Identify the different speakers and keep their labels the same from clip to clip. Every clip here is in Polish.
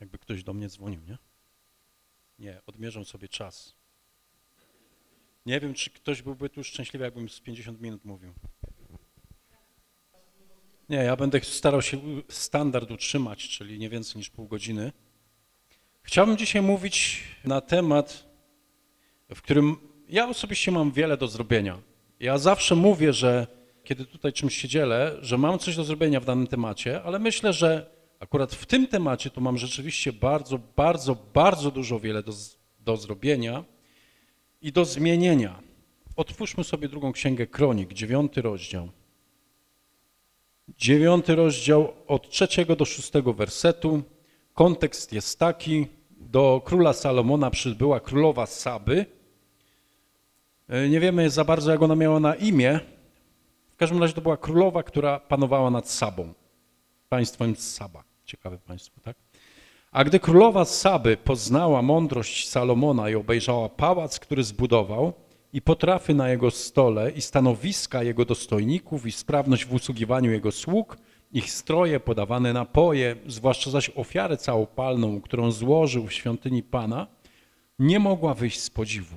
Speaker 1: Jakby ktoś do mnie dzwonił, nie? Nie, odmierzam sobie czas. Nie wiem, czy ktoś byłby tu szczęśliwy, jakbym z 50 minut mówił. Nie, ja będę starał się standard utrzymać, czyli nie więcej niż pół godziny. Chciałbym dzisiaj mówić na temat, w którym ja osobiście mam wiele do zrobienia. Ja zawsze mówię, że kiedy tutaj czymś się dzielę, że mam coś do zrobienia w danym temacie, ale myślę, że akurat w tym temacie to mam rzeczywiście bardzo, bardzo, bardzo dużo wiele do, do zrobienia i do zmienienia. Otwórzmy sobie drugą księgę Kronik, dziewiąty rozdział. Dziewiąty rozdział od trzeciego do szóstego wersetu. Kontekst jest taki, do króla Salomona przybyła królowa Saby. E, Nie wiemy za bardzo, jak ona miała na imię. W każdym razie to była królowa, która panowała nad Sabą. Państwem Saba. Ciekawe państwo, tak? A gdy królowa Saby poznała mądrość Salomona i obejrzała pałac, który zbudował, i potrafy na jego stole, i stanowiska jego dostojników, i sprawność w usługiwaniu jego sług, ich stroje, podawane napoje, zwłaszcza zaś ofiarę całopalną, którą złożył w świątyni Pana, nie mogła wyjść z podziwu.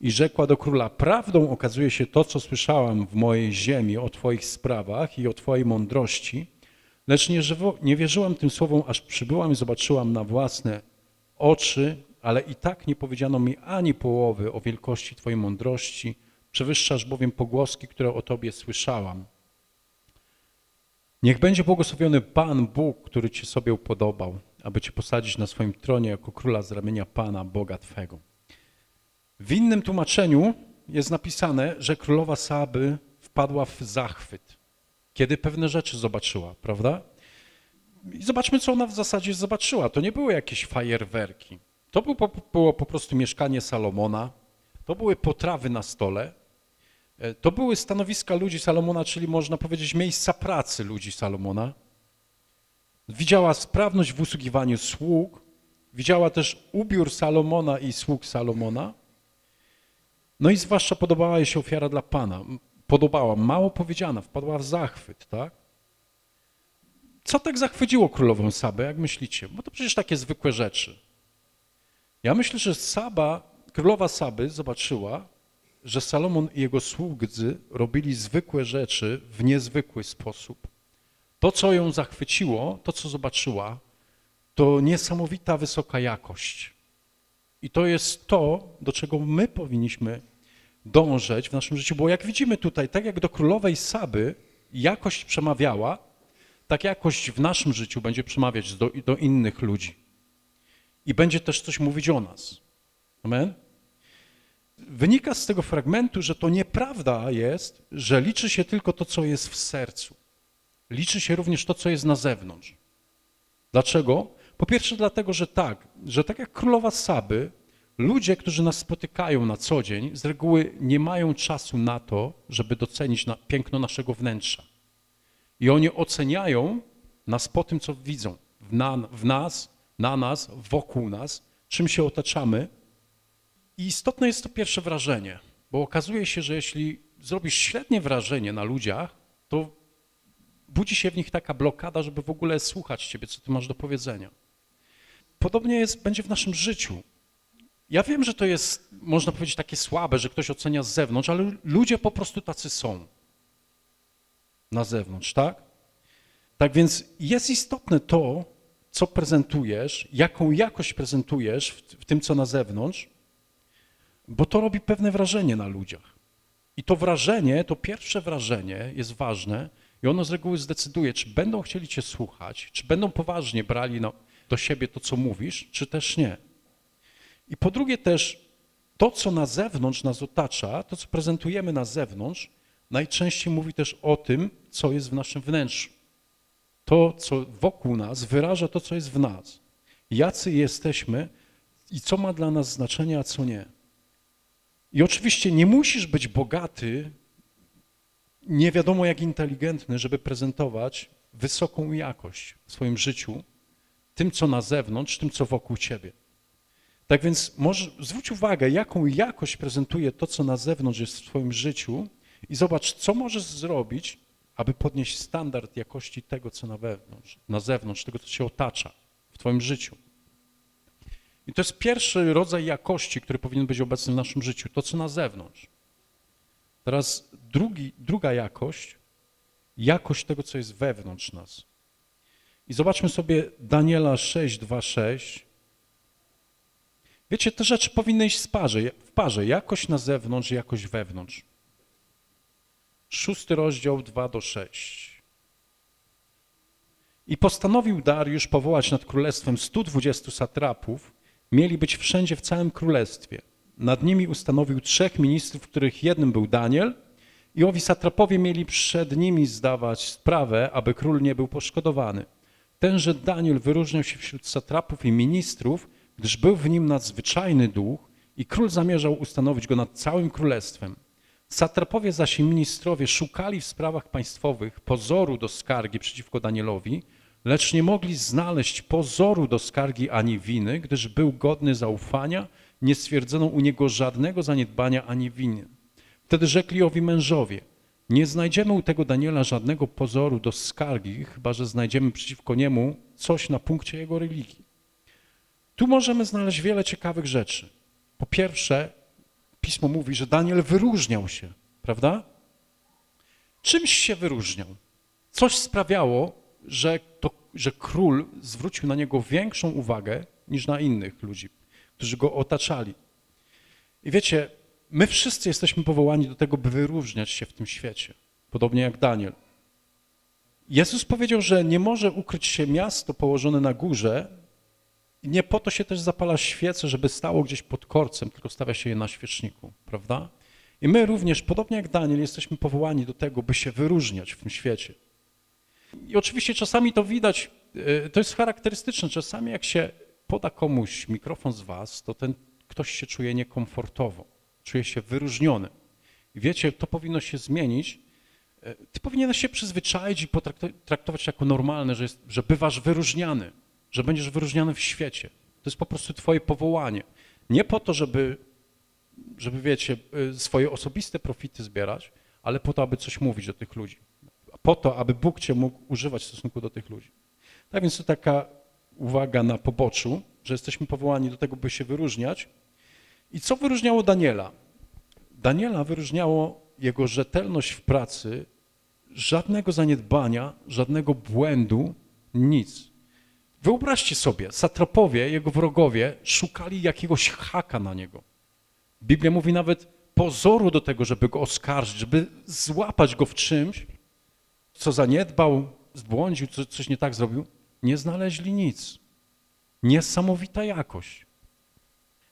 Speaker 1: I rzekła do króla, prawdą okazuje się to, co słyszałam w mojej ziemi o Twoich sprawach i o Twojej mądrości, lecz nie, żywo, nie wierzyłam tym słowom, aż przybyłam i zobaczyłam na własne oczy, ale i tak nie powiedziano mi ani połowy o wielkości Twojej mądrości, przewyższasz bowiem pogłoski, które o Tobie słyszałam. Niech będzie błogosławiony Pan Bóg, który Cię sobie upodobał, aby Cię posadzić na swoim tronie jako króla z ramienia Pana, Boga Twego. W innym tłumaczeniu jest napisane, że królowa Saby wpadła w zachwyt, kiedy pewne rzeczy zobaczyła, prawda? I zobaczmy, co ona w zasadzie zobaczyła. To nie były jakieś fajerwerki. To było po, było po prostu mieszkanie Salomona, to były potrawy na stole, e, to były stanowiska ludzi Salomona, czyli można powiedzieć miejsca pracy ludzi Salomona. Widziała sprawność w usługiwaniu sług, widziała też ubiór Salomona i sług Salomona. No i zwłaszcza podobała jej się ofiara dla Pana. Podobała, mało powiedziana, wpadła w zachwyt, tak? Co tak zachwyciło królową Sabę, jak myślicie? Bo to przecież takie zwykłe rzeczy. Ja myślę, że Saba, królowa Saby zobaczyła, że Salomon i jego słudzy robili zwykłe rzeczy w niezwykły sposób. To, co ją zachwyciło, to, co zobaczyła, to niesamowita wysoka jakość. I to jest to, do czego my powinniśmy dążyć w naszym życiu, bo jak widzimy tutaj, tak jak do królowej Saby jakość przemawiała, tak jakość w naszym życiu będzie przemawiać do, do innych ludzi. I będzie też coś mówić o nas. Amen? Wynika z tego fragmentu, że to nieprawda jest, że liczy się tylko to, co jest w sercu. Liczy się również to, co jest na zewnątrz. Dlaczego? Po pierwsze dlatego, że tak, że tak jak królowa Saby, ludzie, którzy nas spotykają na co dzień, z reguły nie mają czasu na to, żeby docenić na, piękno naszego wnętrza. I oni oceniają nas po tym, co widzą w, na, w nas, na nas, wokół nas, czym się otaczamy. I istotne jest to pierwsze wrażenie, bo okazuje się, że jeśli zrobisz średnie wrażenie na ludziach, to budzi się w nich taka blokada, żeby w ogóle słuchać ciebie, co ty masz do powiedzenia. Podobnie jest, będzie w naszym życiu. Ja wiem, że to jest, można powiedzieć, takie słabe, że ktoś ocenia z zewnątrz, ale ludzie po prostu tacy są na zewnątrz, tak? Tak więc jest istotne to, co prezentujesz, jaką jakość prezentujesz w, tym, co na zewnątrz, bo to robi pewne wrażenie na ludziach. I to wrażenie, to pierwsze wrażenie jest ważne i ono z reguły zdecyduje, czy będą chcieli cię słuchać, czy będą poważnie brali na, do siebie to, co mówisz, czy też nie. I po drugie też to, co na zewnątrz nas otacza, to, co prezentujemy na zewnątrz, najczęściej mówi też o tym, co jest w naszym wnętrzu. To, co wokół nas, wyraża to, co jest w nas. Jacy jesteśmy i co ma dla nas znaczenie, a co nie. I oczywiście nie musisz być bogaty, nie wiadomo jak inteligentny, żeby prezentować wysoką jakość w swoim życiu, tym, co na zewnątrz, tym, co wokół ciebie. Tak więc może, zwróć uwagę, jaką jakość prezentuje to, co na zewnątrz jest w twoim życiu i zobacz, co możesz zrobić, aby podnieść standard jakości tego, co na wewnątrz, na zewnątrz, tego, co cię otacza w twoim życiu. I to jest pierwszy rodzaj jakości, który powinien być obecny w naszym życiu, to co na zewnątrz. Teraz drugi, druga jakość, jakość tego, co jest wewnątrz nas. I zobaczmy sobie Daniela 6:26. Wiecie, te rzeczy powinny iść w parze, w parze. Jakość na zewnątrz, jakość wewnątrz. Szósty rozdział 2 do 6. I postanowił Dariusz powołać nad królestwem 120 satrapów, mieli być wszędzie w całym królestwie. Nad nimi ustanowił trzech ministrów, których jednym był Daniel, i owi satrapowie mieli przed nimi zdawać sprawę, aby król nie był poszkodowany. Tenże Daniel wyróżniał się wśród satrapów i ministrów, gdyż był w nim nadzwyczajny duch i król zamierzał ustanowić go nad całym królestwem. Satrapowie zaś i ministrowie szukali w sprawach państwowych pozoru do skargi przeciwko Danielowi, lecz nie mogli znaleźć pozoru do skargi ani winy, gdyż był godny zaufania, nie stwierdzono u niego żadnego zaniedbania ani winy. Wtedy rzekli owi mężowie, nie znajdziemy u tego Daniela żadnego pozoru do skargi, chyba że znajdziemy przeciwko niemu coś na punkcie jego religii. Tu możemy znaleźć wiele ciekawych rzeczy. Po pierwsze, Pismo mówi, że Daniel wyróżniał się, prawda? Czymś się wyróżniał. Coś sprawiało, że, to, że król zwrócił na niego większą uwagę niż na innych ludzi, którzy go otaczali. I wiecie, my wszyscy jesteśmy powołani do tego, by wyróżniać się w tym świecie, podobnie jak Daniel. Jezus powiedział, że nie może ukryć się miasto położone na górze, nie po to się też zapala świece, żeby stało gdzieś pod korcem, tylko stawia się je na świeczniku, prawda? I my również, podobnie jak Daniel, jesteśmy powołani do tego, by się wyróżniać w tym świecie. I oczywiście czasami to widać, y, to jest charakterystyczne, czasami jak się poda komuś mikrofon z was, to ten ktoś się czuje niekomfortowo, czuje się wyróżniony. I wiecie, to powinno się zmienić. Y, ty powinieneś się przyzwyczaić i potraktować jako normalne, że, jest, że bywasz wyróżniany że będziesz wyróżniany w świecie. To jest po prostu twoje powołanie. Nie po to, żeby, żeby wiecie, y, swoje osobiste profity zbierać, ale po to, aby coś mówić do tych ludzi. Po to, aby Bóg cię mógł używać w stosunku do tych ludzi. Tak więc to taka uwaga na poboczu, że jesteśmy powołani do tego, by się wyróżniać. I co wyróżniało Daniela? Daniela wyróżniało jego rzetelność w pracy, żadnego zaniedbania, żadnego błędu, nic. Wyobraźcie sobie, satrapowie, jego wrogowie szukali jakiegoś haka na niego. Biblia mówi nawet pozoru do tego, żeby go oskarżyć, żeby złapać go w czymś, co zaniedbał, zbłądził, co, coś nie tak zrobił. Nie znaleźli nic. Niesamowita jakość.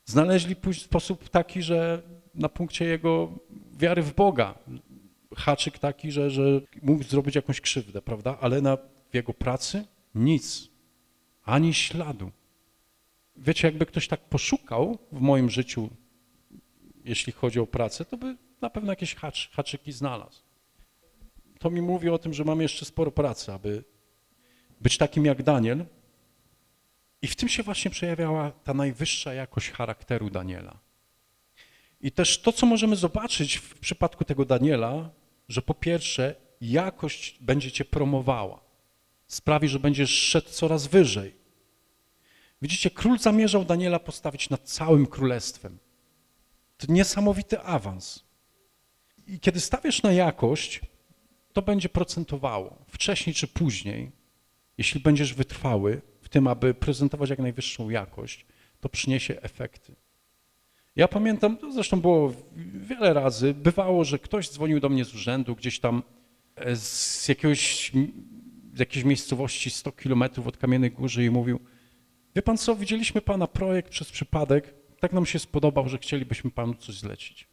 Speaker 1: Znaleźli sposób taki, że na punkcie jego wiary w Boga, haczyk taki, że, że mógł zrobić jakąś krzywdę, prawda? Ale na, w jego pracy nic ani śladu. Wiecie, jakby ktoś tak poszukał w moim życiu, jeśli chodzi o pracę, to by na pewno jakieś hacz, haczyki znalazł. To mi mówi o tym, że mam jeszcze sporo pracy, aby być takim jak Daniel. I w tym się właśnie przejawiała ta najwyższa jakość charakteru Daniela. I też to, co możemy zobaczyć w przypadku tego Daniela, że po pierwsze jakość będzie cię promowała. Sprawi, że będziesz szedł coraz wyżej. Widzicie, król zamierzał Daniela postawić nad całym królestwem. To niesamowity awans. I kiedy stawiasz na jakość, to będzie procentowało. Wcześniej czy później, jeśli będziesz wytrwały w tym, aby prezentować jak najwyższą jakość, to przyniesie efekty. Ja pamiętam, to zresztą było wiele razy, bywało, że ktoś dzwonił do mnie z urzędu gdzieś tam e, z, jakiegoś, z jakiejś miejscowości 100 kilometrów od Kamiennej Góry i mówił, Wie pan co, widzieliśmy pana projekt przez przypadek, tak nam się spodobał, że chcielibyśmy panu coś zlecić.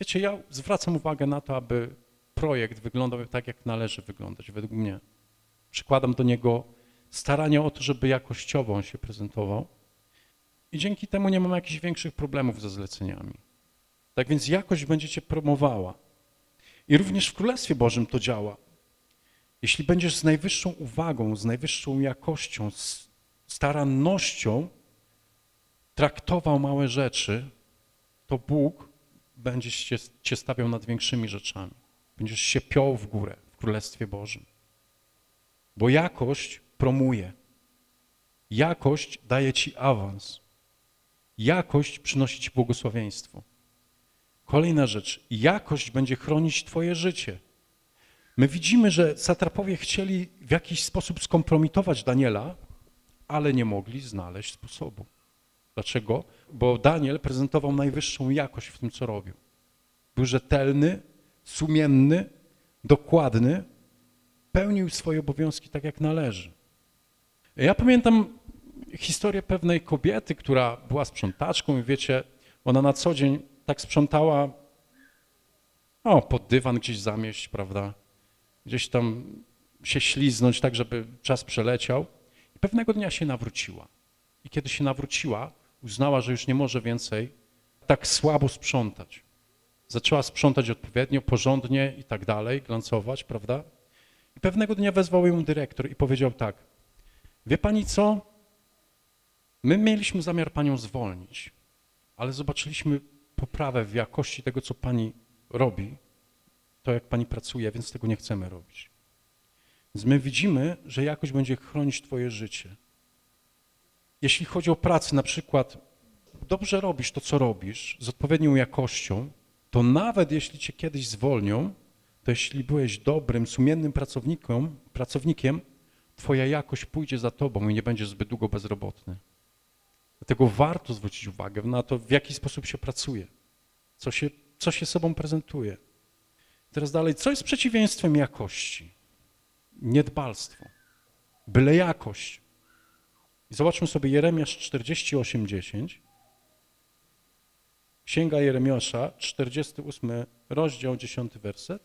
Speaker 1: Wiecie, ja zwracam uwagę na to, aby projekt wyglądał tak, jak należy wyglądać według mnie. Przykładam do niego starania o to, żeby jakościowo on się prezentował i dzięki temu nie mam jakichś większych problemów ze zleceniami. Tak więc jakość będzie cię promowała. I również w Królestwie Bożym to działa. Jeśli będziesz z najwyższą uwagą, z najwyższą jakością, z starannością traktował małe rzeczy, to Bóg będzie cię, cię stawiał nad większymi rzeczami. Będziesz się piął w górę w Królestwie Bożym. Bo jakość promuje. Jakość daje ci awans. Jakość przynosi ci błogosławieństwo. Kolejna rzecz. Jakość będzie chronić twoje życie. My widzimy, że satrapowie chcieli w jakiś sposób skompromitować Daniela, ale nie mogli znaleźć sposobu. Dlaczego? Bo Daniel prezentował najwyższą jakość w tym, co robił. Był rzetelny, sumienny, dokładny, pełnił swoje obowiązki tak, jak należy. Ja pamiętam historię pewnej kobiety, która była sprzątaczką i wiecie, ona na co dzień tak sprzątała, o, pod dywan gdzieś zamieść, prawda, gdzieś tam się śliznąć tak, żeby czas przeleciał. Pewnego dnia się nawróciła. I kiedy się nawróciła, uznała, że już nie może więcej tak słabo sprzątać. Zaczęła sprzątać odpowiednio, porządnie i tak dalej, glancować, prawda? I pewnego dnia wezwał ją dyrektor i powiedział tak, wie pani co, my mieliśmy zamiar panią zwolnić, ale zobaczyliśmy poprawę w jakości tego, co pani robi, to jak pani pracuje, więc tego nie chcemy robić. Więc my widzimy, że jakość będzie chronić twoje życie. Jeśli chodzi o pracę, na przykład dobrze robisz to, co robisz, z odpowiednią jakością, to nawet jeśli cię kiedyś zwolnią, to jeśli byłeś dobrym, sumiennym pracownikiem, pracownikiem, twoja jakość pójdzie za tobą i nie będziesz zbyt długo bezrobotny. Dlatego warto zwrócić uwagę na to, w jaki sposób się pracuje, co się, co się sobą prezentuje. Teraz dalej, co jest przeciwieństwem jakości? Niedbalstwo, byle jakość. Zobaczmy sobie Jeremiasz 48:10. Księga Jeremiasza, 48 rozdział, 10 werset.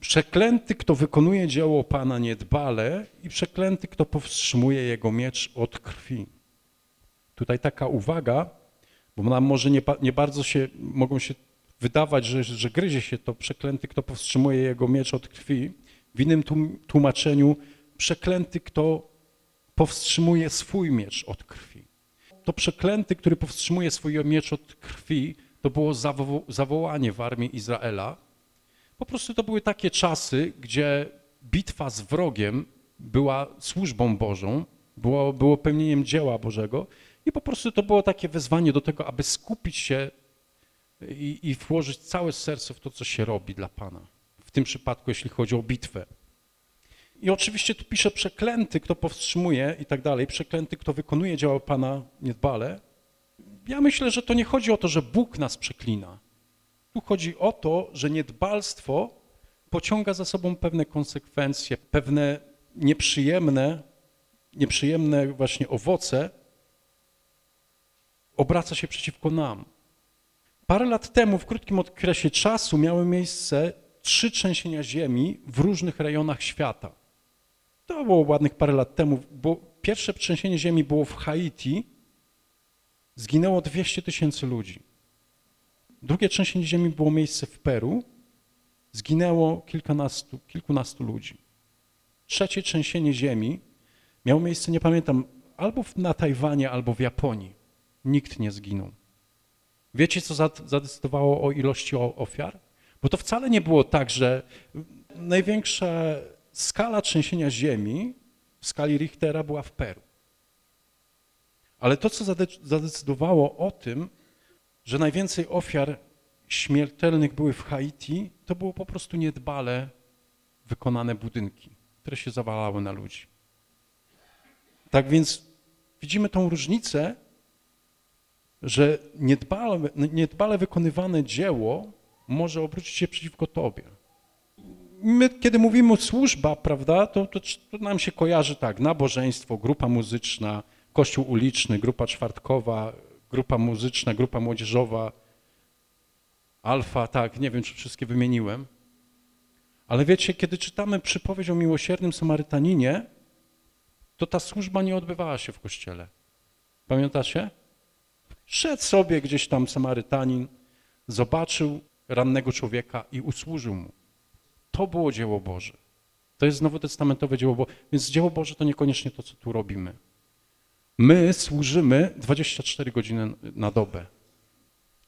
Speaker 1: Przeklęty, kto wykonuje dzieło Pana niedbale i przeklęty, kto powstrzymuje jego miecz od krwi. Tutaj taka uwaga, bo nam może nie, nie bardzo się, mogą się wydawać, że, że gryzie się to przeklęty, kto powstrzymuje jego miecz od krwi. W innym tłumaczeniu przeklęty, kto powstrzymuje swój miecz od krwi. To przeklęty, który powstrzymuje swój miecz od krwi, to było zawo zawołanie w armii Izraela. Po prostu to były takie czasy, gdzie bitwa z wrogiem była służbą Bożą, było, było pełnieniem dzieła Bożego i po prostu to było takie wezwanie do tego, aby skupić się i, i włożyć całe serce w to, co się robi dla Pana. W tym przypadku, jeśli chodzi o bitwę. I oczywiście tu pisze przeklęty, kto powstrzymuje i tak dalej, przeklęty, kto wykonuje dzieło Pana niedbale. Ja myślę, że to nie chodzi o to, że Bóg nas przeklina. Tu chodzi o to, że niedbalstwo pociąga za sobą pewne konsekwencje, pewne nieprzyjemne, nieprzyjemne właśnie owoce, obraca się przeciwko nam. Parę lat temu, w krótkim okresie czasu, miały miejsce trzy trzęsienia ziemi w różnych rejonach świata. To było ładnych parę lat temu, bo pierwsze trzęsienie ziemi było w Haiti, zginęło 200 tysięcy ludzi. Drugie trzęsienie ziemi było miejsce w Peru, zginęło kilkunastu, kilkunastu ludzi. Trzecie trzęsienie ziemi miało miejsce, nie pamiętam, albo na Tajwanie, albo w Japonii. Nikt nie zginął. Wiecie, co zadecydowało o ilości ofiar? Bo to wcale nie było tak, że największa skala trzęsienia ziemi w skali Richtera była w Peru. Ale to, co zadecydowało o tym, że najwięcej ofiar śmiertelnych były w Haiti, to było po prostu niedbale wykonane budynki, które się zawalały na ludzi. Tak więc widzimy tą różnicę, że niedbale, niedbale wykonywane dzieło może obrócić się przeciwko tobie. My, kiedy mówimy służba, prawda, to, to, to nam się kojarzy tak, nabożeństwo, grupa muzyczna, kościół uliczny, grupa czwartkowa, grupa muzyczna, grupa młodzieżowa, alfa, tak, nie wiem, czy wszystkie wymieniłem. Ale wiecie, kiedy czytamy przypowieść o miłosiernym Samarytaninie, to ta służba nie odbywała się w kościele. Pamiętacie? Szedł sobie gdzieś tam Samarytanin, zobaczył rannego człowieka i usłużył mu. To było dzieło Boże. To jest nowotestamentowe dzieło Boże. Więc dzieło Boże to niekoniecznie to, co tu robimy. My służymy 24 godziny na dobę.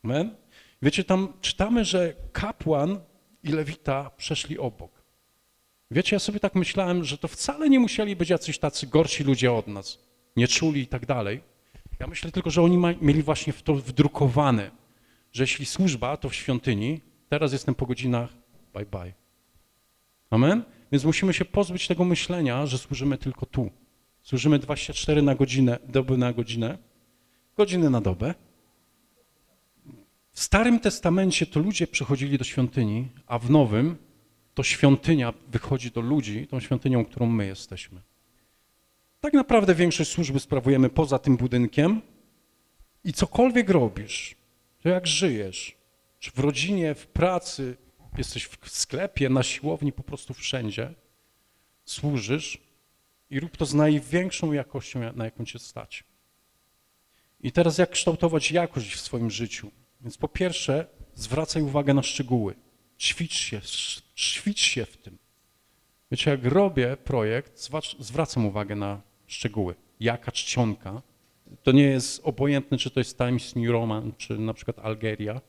Speaker 1: Amen? Wiecie, tam czytamy, że kapłan i lewita przeszli obok. Wiecie, ja sobie tak myślałem, że to wcale nie musieli być jacyś tacy gorsi ludzie od nas, nie czuli i tak dalej. Ja myślę tylko, że oni ma, mieli właśnie w to wdrukowane, że jeśli służba, to w świątyni, teraz jestem po godzinach, bye bye. Amen? Więc musimy się pozbyć tego myślenia, że służymy tylko tu. Służymy 24 na godzinę, doby na godzinę, godziny na dobę. W Starym Testamencie to ludzie przychodzili do świątyni, a w Nowym to świątynia wychodzi do ludzi, tą świątynią, którą my jesteśmy. Tak naprawdę większość służby sprawujemy poza tym budynkiem i cokolwiek robisz, to jak żyjesz, czy w rodzinie, w pracy, jesteś w sklepie, na siłowni, po prostu wszędzie, służysz i rób to z największą jakością, na jaką cię stać. I teraz jak kształtować jakość w swoim życiu? Więc po pierwsze, zwracaj uwagę na szczegóły. Ćwicz się, ćwicz się w tym. Wiecie, jak robię projekt, zwracam uwagę na szczegóły. Jaka czcionka. To nie jest obojętne, czy to jest Times New Roman, czy na przykład Algeria,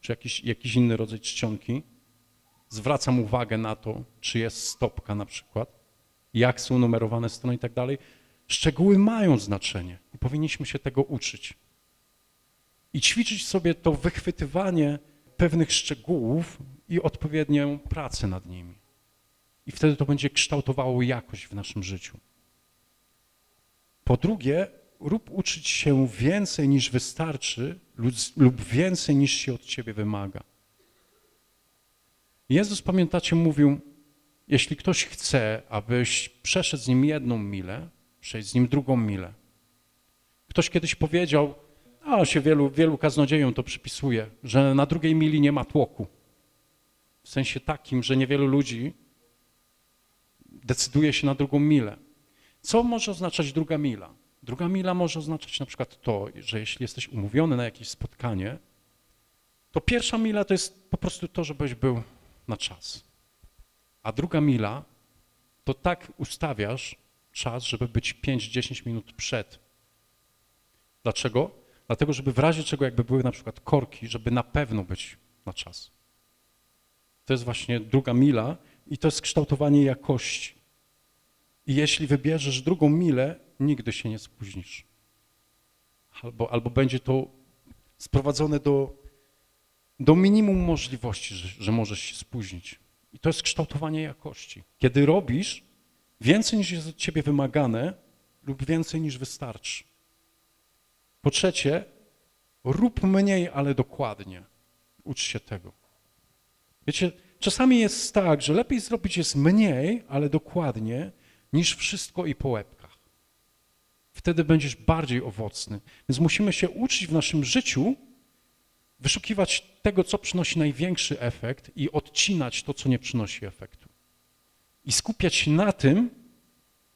Speaker 1: czy jakiś, jakiś inny rodzaj czcionki. Zwracam uwagę na to, czy jest stopka na przykład, jak są numerowane strony i tak dalej. Szczegóły mają znaczenie i powinniśmy się tego uczyć. I ćwiczyć sobie to wychwytywanie pewnych szczegółów i odpowiednią pracę nad nimi. I wtedy to będzie kształtowało jakość w naszym życiu. Po drugie, rób uczyć się więcej niż wystarczy lub więcej niż się od ciebie wymaga. Jezus, pamiętacie, mówił, jeśli ktoś chce, abyś przeszedł z nim jedną milę, przejść z nim drugą milę. Ktoś kiedyś powiedział, a się wielu, wielu kaznodziejom to przypisuje, że na drugiej mili nie ma tłoku. W sensie takim, że niewielu ludzi decyduje się na drugą milę. Co może oznaczać druga mila? Druga mila może oznaczać na przykład to, że jeśli jesteś umówiony na jakieś spotkanie, to pierwsza mila to jest po prostu to, żebyś był na czas. A druga mila to tak ustawiasz czas, żeby być 5-10 minut przed. Dlaczego? Dlatego, żeby w razie czego jakby były na przykład korki, żeby na pewno być na czas. To jest właśnie druga mila i to jest kształtowanie jakości. I jeśli wybierzesz drugą milę, nigdy się nie spóźnisz. Albo, albo będzie to sprowadzone do, do minimum możliwości, że, że możesz się spóźnić. I to jest kształtowanie jakości. Kiedy robisz więcej niż jest od ciebie wymagane lub więcej niż wystarczy. Po trzecie, rób mniej, ale dokładnie. Ucz się tego. Wiecie, czasami jest tak, że lepiej zrobić jest mniej, ale dokładnie, niż wszystko i po łebkach. Wtedy będziesz bardziej owocny. Więc musimy się uczyć w naszym życiu wyszukiwać tego, co przynosi największy efekt i odcinać to, co nie przynosi efektu. I skupiać się na tym,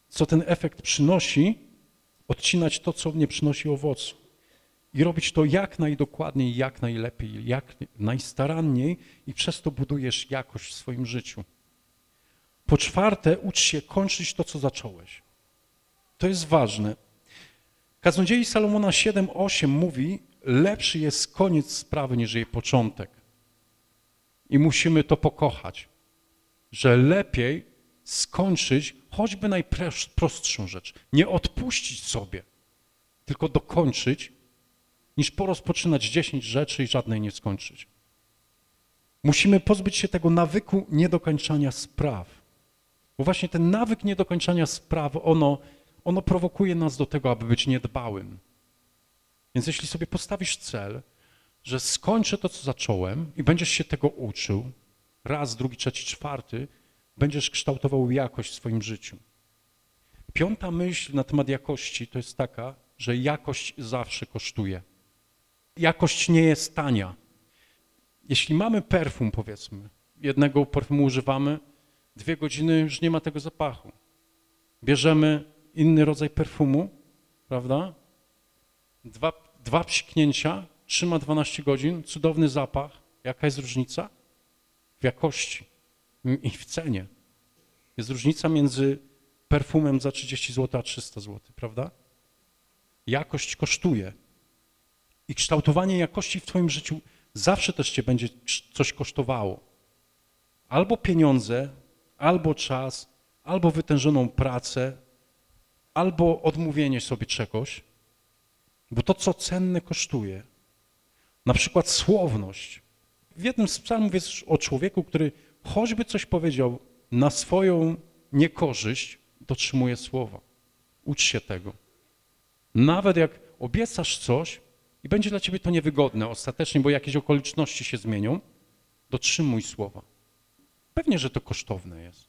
Speaker 1: co ten efekt przynosi, odcinać to, co nie przynosi owocu. I robić to jak najdokładniej, jak najlepiej, jak najstaranniej i przez to budujesz jakość w swoim życiu. Po czwarte, ucz się kończyć to, co zacząłeś. To jest ważne. Kaznodziei Salomona 7:8 mówi, lepszy jest koniec sprawy niż jej początek. I musimy to pokochać, że lepiej skończyć choćby najprostszą rzecz. Nie odpuścić sobie, tylko dokończyć, niż porozpoczynać dziesięć rzeczy i żadnej nie skończyć. Musimy pozbyć się tego nawyku niedokończania spraw. Bo właśnie ten nawyk niedokończania spraw, ono, ono prowokuje nas do tego, aby być niedbałym. Więc jeśli sobie postawisz cel, że skończę to, co zacząłem i będziesz się tego uczył, raz, drugi, trzeci, czwarty, będziesz kształtował jakość w swoim życiu. Piąta myśl na temat jakości to jest taka, że jakość zawsze kosztuje. Jakość nie jest tania. Jeśli mamy perfum, powiedzmy, jednego perfumu używamy, dwie godziny już nie ma tego zapachu. Bierzemy inny rodzaj perfumu, prawda? Dwa, dwa psiknięcia, trzyma 12 godzin, cudowny zapach. Jaka jest różnica? W jakości i w cenie. Jest różnica między perfumem za 30 zł a 300 zł, prawda? Jakość kosztuje. I kształtowanie jakości w twoim życiu zawsze też cię będzie coś kosztowało. Albo pieniądze, albo czas, albo wytężoną pracę, albo odmówienie sobie czegoś, bo to, co cenne, kosztuje. Na przykład słowność. W jednym z psalmów jest o człowieku, który choćby coś powiedział na swoją niekorzyść, dotrzymuje słowa. Ucz się tego. Nawet jak obiecasz coś i będzie dla ciebie to niewygodne ostatecznie, bo jakieś okoliczności się zmienią, dotrzymuj słowa. Pewnie, że to kosztowne jest.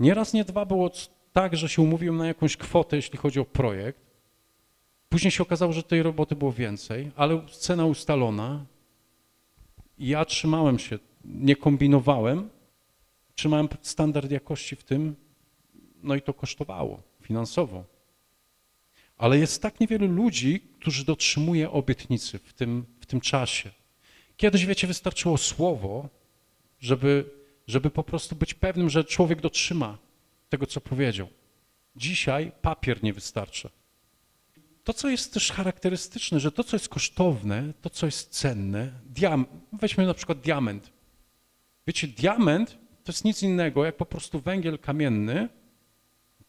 Speaker 1: Nieraz, nie dwa było tak, że się umówiłem na jakąś kwotę, jeśli chodzi o projekt. Później się okazało, że tej roboty było więcej, ale cena ustalona. Ja trzymałem się, nie kombinowałem, trzymałem standard jakości w tym, no i to kosztowało finansowo. Ale jest tak niewielu ludzi, którzy dotrzymuje obietnicy w tym, w tym czasie. Kiedyś, wiecie, wystarczyło słowo, żeby, żeby po prostu być pewnym, że człowiek dotrzyma tego, co powiedział. Dzisiaj papier nie wystarcza. To, co jest też charakterystyczne, że to, co jest kosztowne, to, co jest cenne, diam weźmy na przykład diament. Wiecie, diament to jest nic innego jak po prostu węgiel kamienny,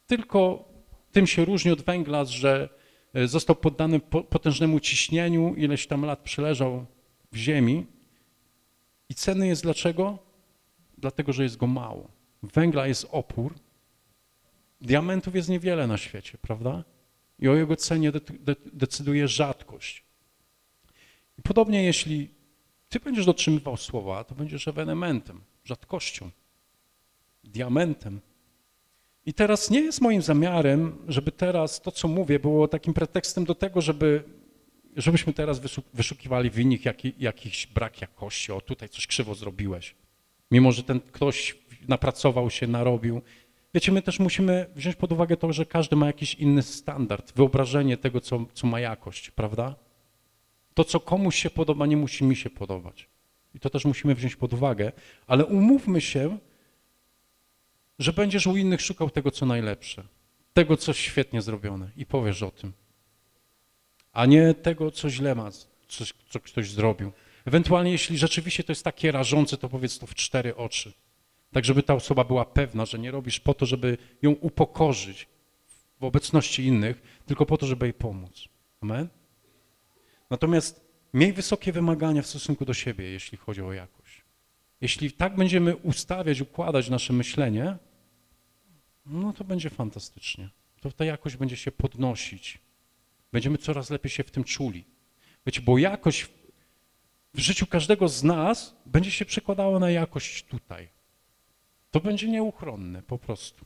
Speaker 1: tylko tym się różni od węgla, że e, został poddany potężnemu ciśnieniu, ileś tam lat przeleżał w ziemi. I cenny jest dlaczego? Dlatego, że jest go mało. Węgla jest opór, diamentów jest niewiele na świecie, prawda? I o jego cenie de de decyduje rzadkość. I podobnie jeśli ty będziesz dotrzymywał słowa, to będziesz ewenementem, rzadkością, diamentem. I teraz nie jest moim zamiarem, żeby teraz to, co mówię, było takim pretekstem do tego, żeby, żebyśmy teraz wyszukiwali w innych jaki, jakiś brak jakości, o tutaj coś krzywo zrobiłeś. Mimo, że ten ktoś napracował się, narobił. Wiecie, my też musimy wziąć pod uwagę to, że każdy ma jakiś inny standard, wyobrażenie tego, co, co ma jakość, prawda? To, co komuś się podoba, nie musi mi się podobać. I to też musimy wziąć pod uwagę, ale umówmy się, że będziesz u innych szukał tego, co najlepsze, tego, co świetnie zrobione i powiesz o tym, a nie tego, co źle ma, co, co ktoś zrobił. Ewentualnie, jeśli rzeczywiście to jest takie rażące, to powiedz to w cztery oczy, tak żeby ta osoba była pewna, że nie robisz po to, żeby ją upokorzyć w obecności innych, tylko po to, żeby jej pomóc. Amen? Natomiast miej wysokie wymagania w stosunku do siebie, jeśli chodzi o jakość. Jeśli tak będziemy ustawiać, układać nasze myślenie, no to będzie fantastycznie. To ta jakość będzie się podnosić. Będziemy coraz lepiej się w tym czuli. Wiecie, bo jakość w życiu każdego z nas będzie się przekładała na jakość tutaj. To będzie nieuchronne po prostu.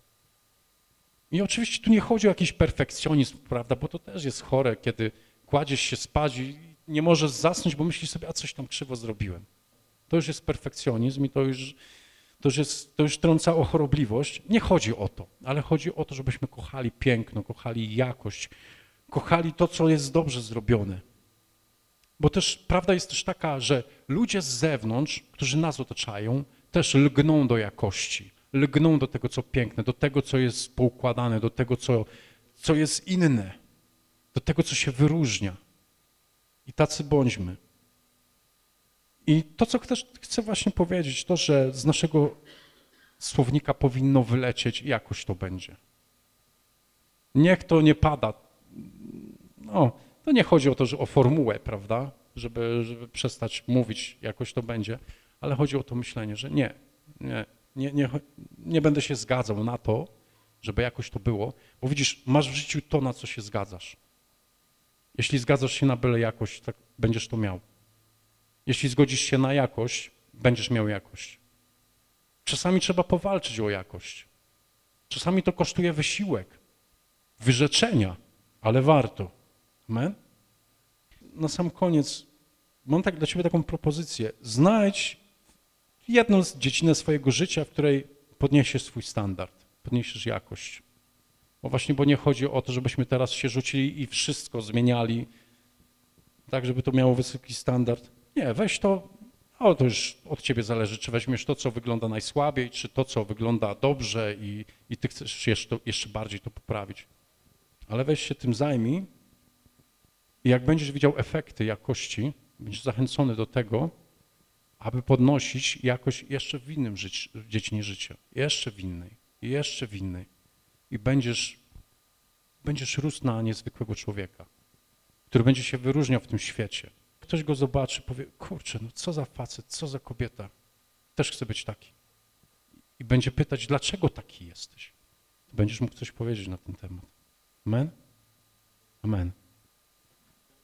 Speaker 1: I oczywiście tu nie chodzi o jakiś perfekcjonizm, prawda, bo to też jest chore, kiedy kładziesz się spać i nie możesz zasnąć, bo myślisz sobie, a coś tam krzywo zrobiłem. To już jest perfekcjonizm i to już to już, jest, to już trąca o chorobliwość. Nie chodzi o to, ale chodzi o to, żebyśmy kochali piękno, kochali jakość, kochali to, co jest dobrze zrobione. Bo też prawda jest też taka, że ludzie z zewnątrz, którzy nas otaczają, też lgną do jakości, lgną do tego, co piękne, do tego, co jest poukładane, do tego, co, co jest inne, do tego, co się wyróżnia. I tacy bądźmy. I to, co też chcę właśnie powiedzieć, to, że z naszego słownika powinno wylecieć i jakoś to będzie. Niech to nie pada. No, to nie chodzi o to, że o formułę, prawda, żeby, żeby przestać mówić, jakoś to będzie, ale chodzi o to myślenie, że nie, nie, nie, nie, nie będę się zgadzał na to, żeby jakoś to było, bo widzisz, masz w życiu to, na co się zgadzasz. Jeśli zgadzasz się na byle jakość, tak będziesz to miał. Jeśli zgodzisz się na jakość, będziesz miał jakość. Czasami trzeba powalczyć o jakość. Czasami to kosztuje wysiłek, wyrzeczenia, ale warto. Amen? Na sam koniec mam tak dla ciebie taką propozycję. Znajdź jedną dziedzinę swojego życia, w której podniesiesz swój standard, podniesiesz jakość. Bo właśnie, bo nie chodzi o to, żebyśmy teraz się rzucili i wszystko zmieniali, tak, żeby to miało wysoki standard. Nie, weź to, o, to już od ciebie zależy, czy weźmiesz to, co wygląda najsłabiej, czy to, co wygląda dobrze i, i ty chcesz jeszcze, jeszcze bardziej to poprawić. Ale weź się tym zajmij i jak będziesz widział efekty jakości, będziesz zachęcony do tego, aby podnosić jakoś jeszcze w innym życi, w dziedzinie życia, jeszcze w innej, jeszcze w innej. I będziesz, będziesz rósł na niezwykłego człowieka, który będzie się wyróżniał w tym świecie. Ktoś go zobaczy, powie, kurczę, no co za facet, co za kobieta, też chcę być taki. I będzie pytać, dlaczego taki jesteś. Będziesz mógł coś powiedzieć na ten temat. Amen? Amen.